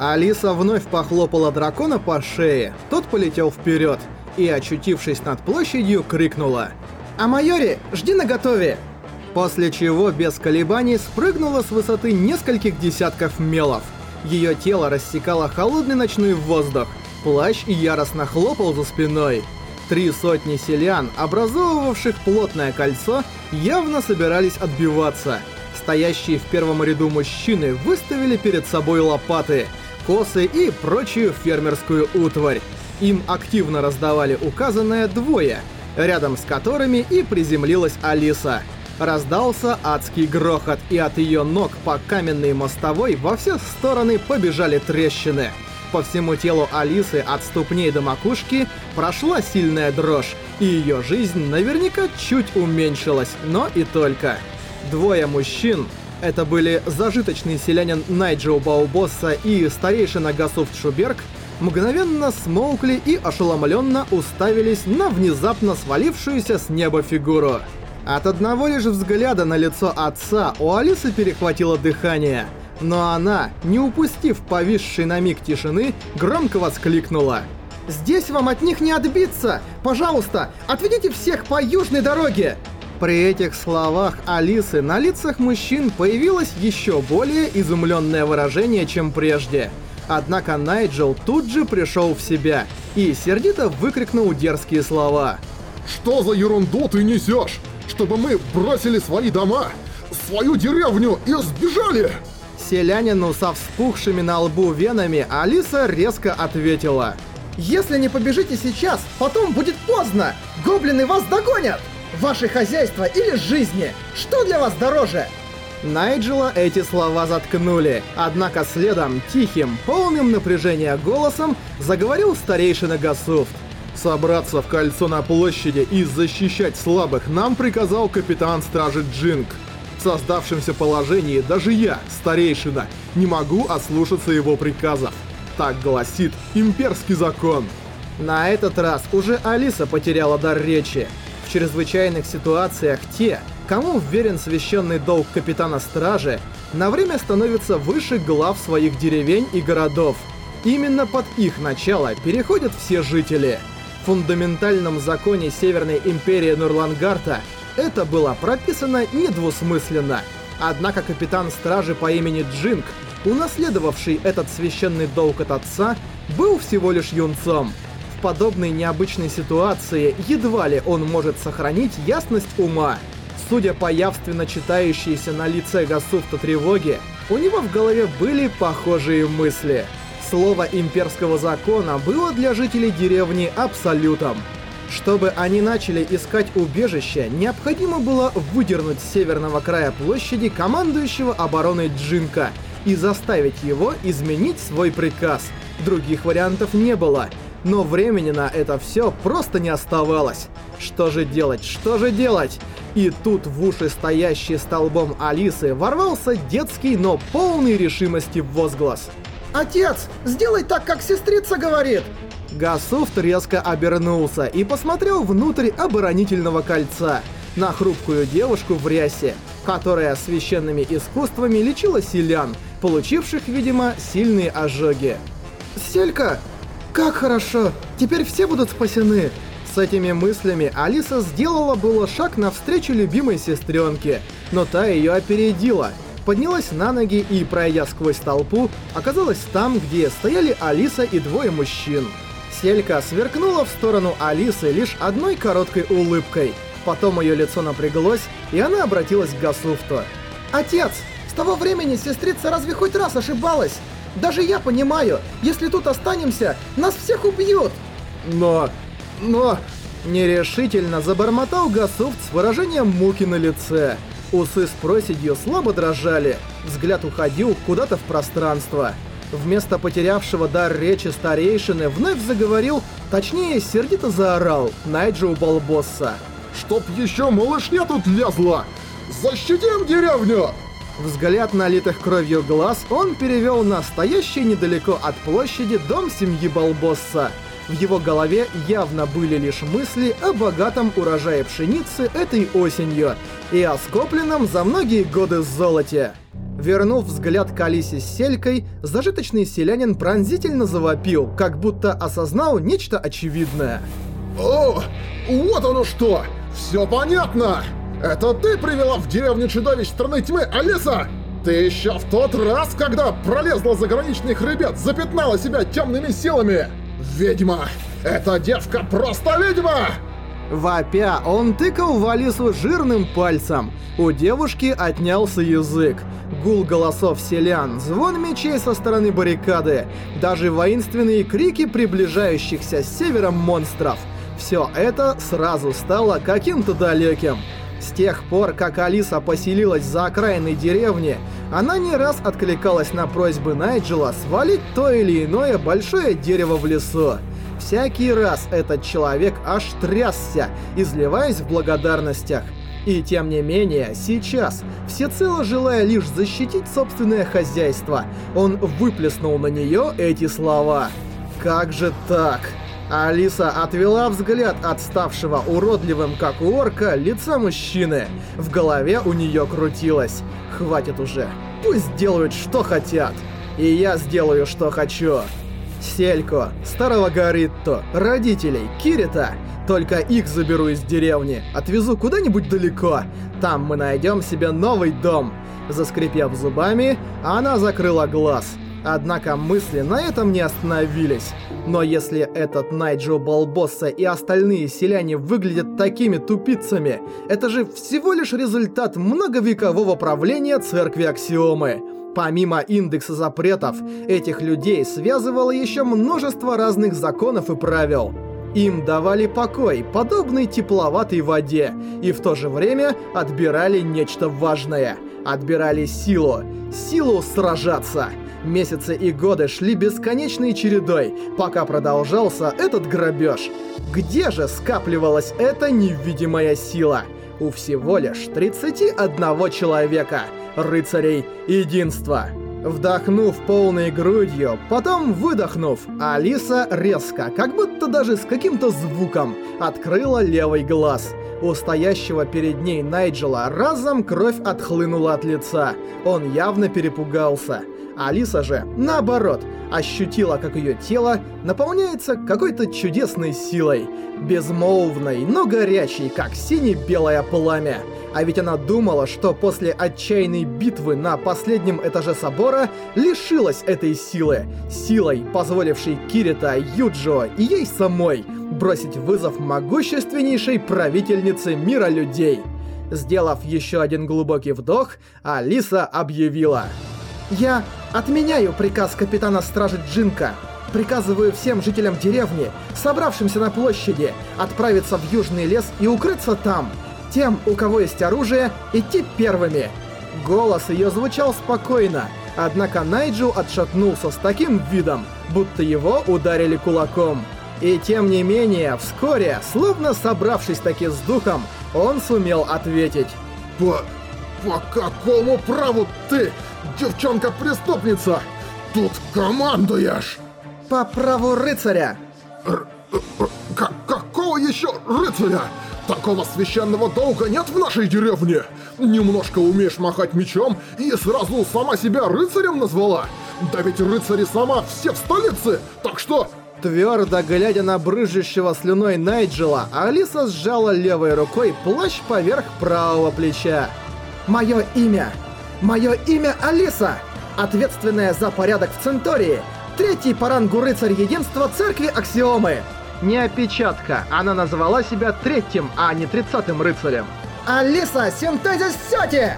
Алиса вновь похлопала дракона по шее. Тот полетел вперед и, очутившись над площадью, крикнула «А майори, жди наготове!» После чего без колебаний спрыгнула с высоты нескольких десятков мелов. Ее тело рассекало холодный ночной воздух, плащ яростно хлопал за спиной. Три сотни селян, образовывавших плотное кольцо, явно собирались отбиваться. Стоящие в первом ряду мужчины выставили перед собой лопаты – косы и прочую фермерскую утварь. Им активно раздавали указанное двое, рядом с которыми и приземлилась Алиса. Раздался адский грохот, и от ее ног по каменной мостовой во все стороны побежали трещины. По всему телу Алисы от ступней до макушки прошла сильная дрожь, и ее жизнь наверняка чуть уменьшилась, но и только. Двое мужчин, это были зажиточный селянин Найджел Баубосса и старейшина Гасуфт Шуберг, мгновенно смолкли и ошеломленно уставились на внезапно свалившуюся с неба фигуру. От одного лишь взгляда на лицо отца у Алисы перехватило дыхание, но она, не упустив повисшей на миг тишины, громко воскликнула. «Здесь вам от них не отбиться! Пожалуйста, отведите всех по южной дороге! При этих словах Алисы на лицах мужчин появилось еще более изумленное выражение, чем прежде. Однако Найджел тут же пришел в себя и сердито выкрикнул дерзкие слова. «Что за ерунду ты несешь? Чтобы мы бросили свои дома, свою деревню и сбежали?» Селянину со вспухшими на лбу венами Алиса резко ответила. «Если не побежите сейчас, потом будет поздно! Гоблины вас догонят!» Ваше хозяйство или жизни? Что для вас дороже?» Найджела эти слова заткнули, однако следом, тихим, полным напряжения голосом заговорил старейшина Гасуфт. «Собраться в кольцо на площади и защищать слабых нам приказал капитан стражи Джинг. В создавшемся положении даже я, старейшина, не могу ослушаться его приказов. Так гласит имперский закон». На этот раз уже Алиса потеряла дар речи. Чрезвычайных ситуациях те, кому вверен священный долг капитана стражи, на время становятся выше глав своих деревень и городов. Именно под их начало переходят все жители. В фундаментальном законе Северной Империи Нурлангарта это было прописано недвусмысленно. Однако капитан стражи по имени Джинг, унаследовавший этот священный долг от отца, был всего лишь юнцом — подобной необычной ситуации едва ли он может сохранить ясность ума. Судя по явственно читающейся на лице Гасуфта тревоге, у него в голове были похожие мысли. Слово имперского закона было для жителей деревни абсолютом. Чтобы они начали искать убежище, необходимо было выдернуть с северного края площади командующего обороной Джинка и заставить его изменить свой приказ. Других вариантов не было — но времени на это все просто не оставалось. Что же делать, что же делать? И тут в уши стоящей столбом Алисы ворвался детский, но полный решимости возглас. «Отец, сделай так, как сестрица говорит!» Гасуфт резко обернулся и посмотрел внутрь оборонительного кольца на хрупкую девушку в рясе, которая священными искусствами лечила селян, получивших, видимо, сильные ожоги. «Селька, как хорошо! Теперь все будут спасены! С этими мыслями Алиса сделала было шаг навстречу любимой сестренке, но та ее опередила. Поднялась на ноги и, пройдя сквозь толпу, оказалась там, где стояли Алиса и двое мужчин. Селька сверкнула в сторону Алисы лишь одной короткой улыбкой. Потом ее лицо напряглось, и она обратилась к Гасуфту. «Отец, с того времени сестрица разве хоть раз ошибалась? Даже я понимаю, если тут останемся, нас всех убьют!» «Но... но...» Нерешительно забормотал Гасуфт с выражением муки на лице. Усы с проседью слабо дрожали, взгляд уходил куда-то в пространство. Вместо потерявшего дар речи старейшины вновь заговорил, точнее сердито заорал, Найджел Балбосса. «Чтоб еще малышня тут лезла! Защитим деревню!» Взгляд налитых кровью глаз он перевел на стоящий недалеко от площади дом семьи Балбосса. В его голове явно были лишь мысли о богатом урожае пшеницы этой осенью и о скопленном за многие годы золоте. Вернув взгляд к Алисе с селькой, зажиточный селянин пронзительно завопил, как будто осознал нечто очевидное. «О, вот оно что! Все понятно! Это ты привела в деревню чудовищ страны тьмы, Алиса? Ты еще в тот раз, когда пролезла заграничных ребят, запятнала себя темными силами! Ведьма! Эта девка просто ведьма!» Вопя, он тыкал в Алису жирным пальцем. У девушки отнялся язык. Гул голосов селян, звон мечей со стороны баррикады, даже воинственные крики приближающихся с севером монстров. Все это сразу стало каким-то далеким. С тех пор, как Алиса поселилась за окраиной деревни, она не раз откликалась на просьбы Найджела свалить то или иное большое дерево в лесу. Всякий раз этот человек аж трясся, изливаясь в благодарностях. И тем не менее, сейчас, всецело желая лишь защитить собственное хозяйство, он выплеснул на нее эти слова. «Как же так?» Алиса отвела взгляд от ставшего уродливым, как у орка, лица мужчины. В голове у нее крутилось. «Хватит уже. Пусть делают, что хотят. И я сделаю, что хочу». Селько, старого Гаритто, родителей, Кирита. Только их заберу из деревни, отвезу куда-нибудь далеко. Там мы найдем себе новый дом. Заскрипев зубами, она закрыла глаз. Однако мысли на этом не остановились. Но если этот Найджо Балбосса и остальные селяне выглядят такими тупицами, это же всего лишь результат многовекового правления церкви Аксиомы. Помимо индекса запретов, этих людей связывало еще множество разных законов и правил. Им давали покой, подобный тепловатой воде, и в то же время отбирали нечто важное. Отбирали силу. Силу сражаться. Месяцы и годы шли бесконечной чередой, пока продолжался этот грабеж. Где же скапливалась эта невидимая сила? У всего лишь 31 человека — рыцарей единства. Вдохнув полной грудью, потом выдохнув, Алиса резко, как будто даже с каким-то звуком, открыла левый глаз. У стоящего перед ней Найджела разом кровь отхлынула от лица. Он явно перепугался. Алиса же, наоборот, ощутила, как ее тело наполняется какой-то чудесной силой. Безмолвной, но горячей, как сине-белое пламя. А ведь она думала, что после отчаянной битвы на последнем этаже собора лишилась этой силы. Силой, позволившей Кирита, Юджо и ей самой бросить вызов могущественнейшей правительнице мира людей. Сделав еще один глубокий вдох, Алиса объявила. «Я отменяю приказ капитана стражи Джинка. Приказываю всем жителям деревни, собравшимся на площади, отправиться в южный лес и укрыться там. Тем, у кого есть оружие, идти первыми. Голос ее звучал спокойно, однако Найджел отшатнулся с таким видом, будто его ударили кулаком. И тем не менее, вскоре, словно собравшись таки с духом, он сумел ответить. «По... по какому праву ты, девчонка-преступница, тут командуешь?» «По праву рыцаря!» Р какого еще рыцаря? Такого священного долга нет в нашей деревне! Немножко умеешь махать мечом и сразу сама себя рыцарем назвала! Да ведь рыцари сама все в столице, так что... Твердо глядя на брыжущего слюной Найджела, Алиса сжала левой рукой плащ поверх правого плеча. «Мое имя! Мое имя Алиса! Ответственная за порядок в Центории! Третий по рангу рыцарь единства церкви Аксиомы!» Не опечатка, она назвала себя третьим, а не тридцатым рыцарем. «Алиса Синтезис Сёти!»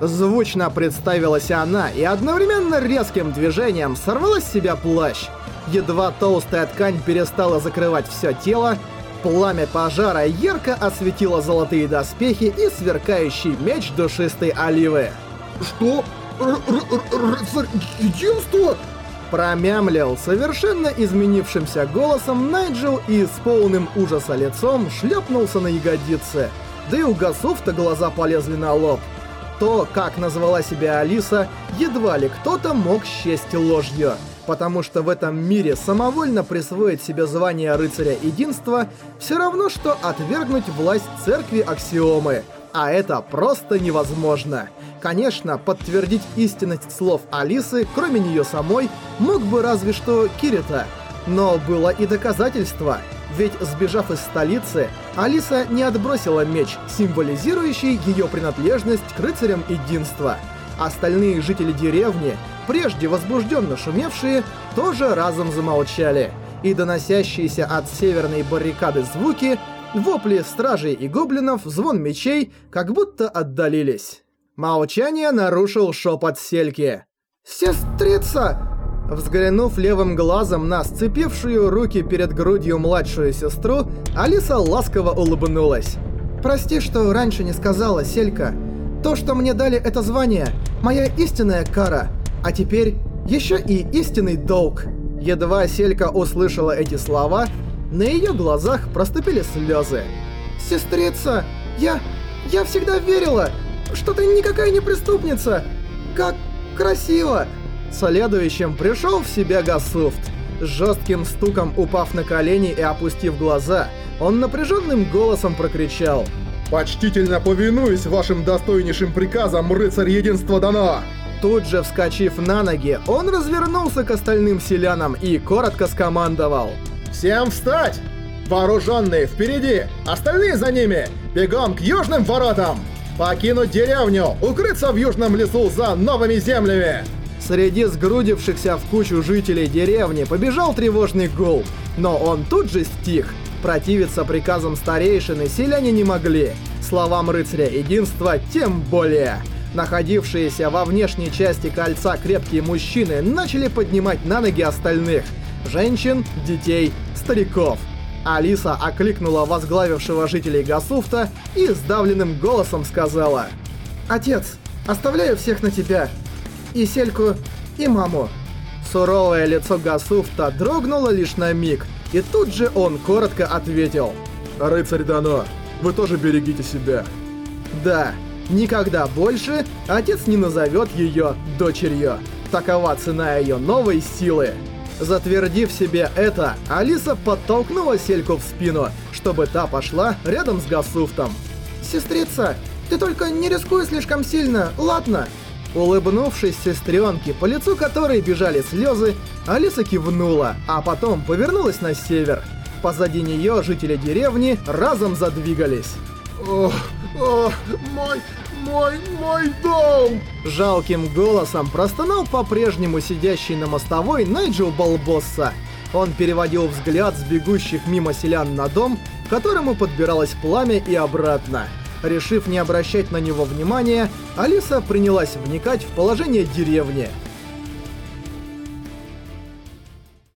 Звучно представилась она и одновременно резким движением сорвала с себя плащ. Едва толстая ткань перестала закрывать все тело, пламя пожара ярко осветило золотые доспехи и сверкающий меч душистой оливы. «Что? Рыцарь единства?» Промямлил совершенно изменившимся голосом Найджел и с полным ужаса лицом шлепнулся на ягодицы. Да и у Гасуфта глаза полезли на лоб. То, как назвала себя Алиса, едва ли кто-то мог счесть ложью. Потому что в этом мире самовольно присвоить себе звание рыцаря единства все равно, что отвергнуть власть церкви Аксиомы. А это просто невозможно. Конечно, подтвердить истинность слов Алисы, кроме нее самой, мог бы разве что Кирита. Но было и доказательство. Ведь, сбежав из столицы, Алиса не отбросила меч, символизирующий ее принадлежность к рыцарям единства. Остальные жители деревни, прежде возбужденно шумевшие, тоже разом замолчали. И доносящиеся от северной баррикады звуки, вопли стражей и гоблинов, звон мечей, как будто отдалились. Молчание нарушил шепот Сельки. «Сестрица!» Взглянув левым глазом на сцепившую руки перед грудью младшую сестру, Алиса ласково улыбнулась. «Прости, что раньше не сказала, Селька. То, что мне дали это звание, моя истинная кара. А теперь еще и истинный долг». Едва Селька услышала эти слова, на ее глазах проступили слезы. «Сестрица, я... я всегда верила, что ты никакая не преступница! Как красиво!» Следующим пришел в себя Гасуфт. С жестким стуком упав на колени и опустив глаза, он напряженным голосом прокричал. «Почтительно повинуюсь вашим достойнейшим приказам, рыцарь единства Дано!» Тут же вскочив на ноги, он развернулся к остальным селянам и коротко скомандовал. «Всем встать! Вооруженные впереди, остальные за ними! Бегом к южным воротам!» Покинуть деревню! Укрыться в южном лесу за новыми землями!» Среди сгрудившихся в кучу жителей деревни побежал тревожный гул, но он тут же стих. Противиться приказам старейшины селяне не могли. Словам рыцаря единства тем более. Находившиеся во внешней части кольца крепкие мужчины начали поднимать на ноги остальных. Женщин, детей, стариков. Алиса окликнула возглавившего жителей Гасуфта и сдавленным голосом сказала «Отец, оставляю всех на тебя. И Сельку, и маму». Суровое лицо Гасуфта дрогнуло лишь на миг, и тут же он коротко ответил «Рыцарь Дано, вы тоже берегите себя». Да, никогда больше отец не назовет ее дочерью. Такова цена ее новой силы. Затвердив себе это, Алиса подтолкнула Сельку в спину, чтобы та пошла рядом с Гасуфтом. «Сестрица, ты только не рискуй слишком сильно, ладно?» Улыбнувшись сестренке, по лицу которой бежали слезы, Алиса кивнула, а потом повернулась на север. Позади нее жители деревни разом задвигались. «Ох, ох, мой, мой, мой дом!» Жалким голосом простонал по-прежнему сидящий на мостовой Найджел Балбосса. Он переводил взгляд с бегущих мимо селян на дом, к которому подбиралось пламя и обратно. Решив не обращать на него внимания, Алиса принялась вникать в положение деревни –